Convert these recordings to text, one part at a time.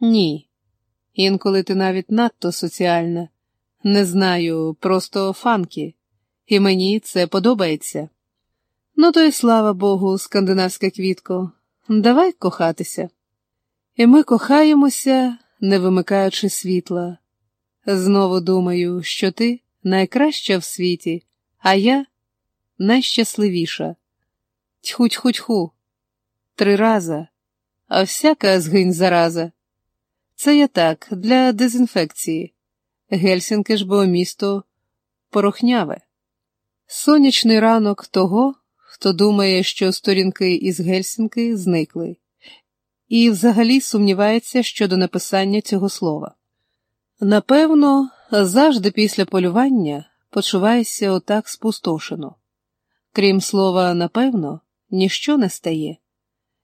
Ні. Інколи ти навіть надто соціальна. Не знаю, просто фанки, і мені це подобається. Ну, то й слава Богу, скандинавська квітко, давай кохатися. І ми кохаємося, не вимикаючи світла. Знову думаю, що ти найкраща в світі, а я найщасливіша. Тьху-тьху-тьху, три рази, а всяка згинь зараза. Це я так, для дезінфекції. Гельсінки ж бо місто порохняве. Сонячний ранок того, хто думає, що сторінки із Гельсінки зникли, і взагалі сумнівається щодо написання цього слова. Напевно, завжди після полювання почуваєшся отак спустошено. Крім слова, напевно, ніщо не стає,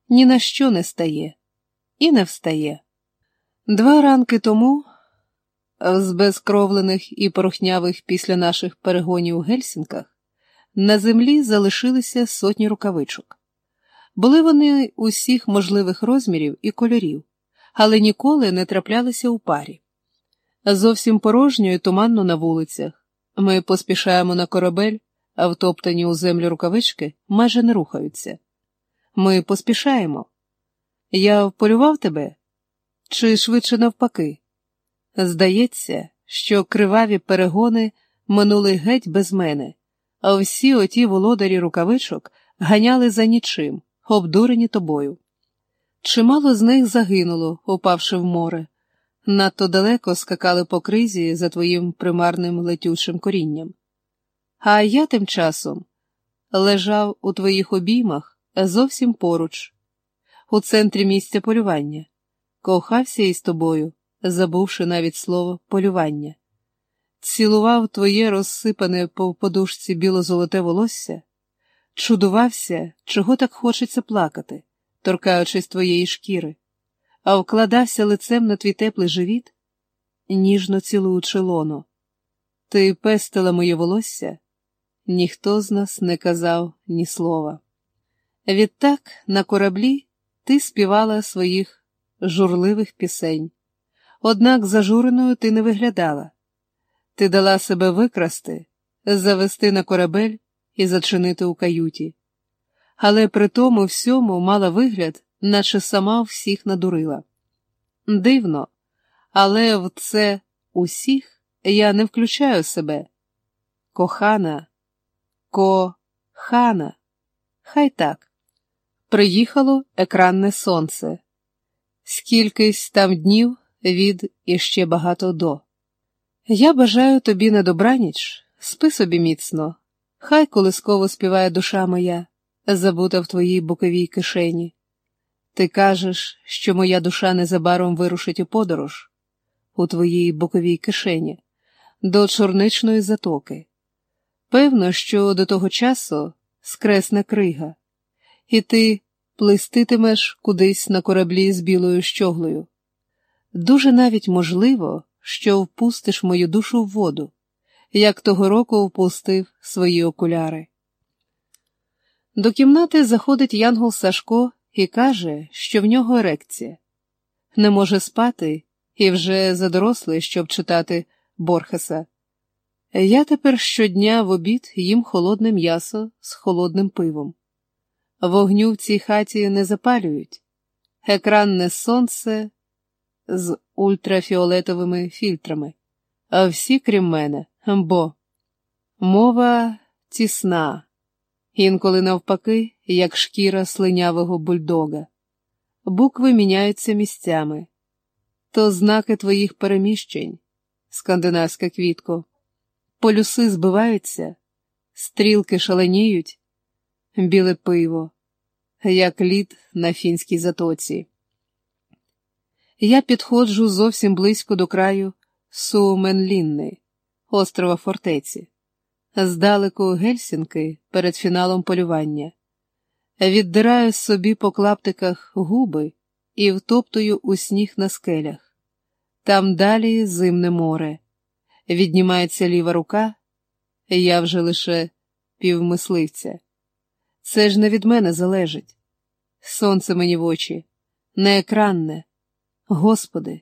ні на що не стає і не встає. Два ранки тому, з безкровлених і порохнявих після наших перегонів у Гельсінках, на землі залишилися сотні рукавичок. Були вони усіх можливих розмірів і кольорів, але ніколи не траплялися у парі. Зовсім порожньо і туманно на вулицях. Ми поспішаємо на корабель, а втоптані у землю рукавички майже не рухаються. Ми поспішаємо. Я вполював тебе? Чи швидше навпаки? Здається, що криваві перегони минули геть без мене, а всі оті володарі рукавичок ганяли за нічим, обдурені тобою. Чимало з них загинуло, упавши в море, надто далеко скакали по кризі за твоїм примарним летючим корінням. А я тим часом лежав у твоїх обіймах зовсім поруч, у центрі місця полювання, кохався із тобою, забувши навіть слово полювання, цілував твоє розсипане по подушці біло-золоте волосся, чудувався, чого так хочеться плакати, торкаючись твоєї шкіри, а вкладався лицем на твій теплий живіт, ніжно цілуючи лоно. Ти пестила моє волосся ніхто з нас не казав ні слова. Відтак на кораблі ти співала своїх журливих пісень, однак зажуреною ти не виглядала. Ти дала себе викрасти, завести на корабель і зачинити у каюті, але при тому всьому мала вигляд, наче сама всіх надурила. Дивно, але в це усіх я не включаю себе. Кохана. Ко-хана. Хай так. Приїхало екранне сонце. Скількись там днів від іще багато до. Я бажаю тобі на добраніч, спи собі міцно, хай колисково співає душа моя, забута в твоїй боковій кишені. Ти кажеш, що моя душа незабаром вирушить у подорож у твоїй боковій кишені, до чорничної затоки. Певно, що до того часу скресне крига, і ти плиститимеш кудись на кораблі з білою щоглою. Дуже навіть можливо, що впустиш мою душу в воду, як того року впустив свої окуляри. До кімнати заходить Янгол Сашко і каже, що в нього ерекція. Не може спати і вже задорослий, щоб читати Борхеса. Я тепер щодня в обід їм холодне м'ясо з холодним пивом. Вогню в цій хаті не запалюють, екранне сонце з ультрафіолетовими фільтрами, а всі, крім мене, бо мова тісна, інколи навпаки, як шкіра слинявого бульдога. Букви міняються місцями, то знаки твоїх переміщень, скандинавська квітко. Полюси збиваються, стрілки шаленіють, біле пиво, як лід на фінській затоці. Я підходжу зовсім близько до краю Суменлінни, острова фортеці, здалеку Гельсінки перед фіналом полювання. Віддираю собі по клаптиках губи і втоптую у сніг на скелях. Там далі зимне море віднімається ліва рука, я вже лише півмисливця. Це ж не від мене залежить. Сонце мені в очі, не екранне, Господи,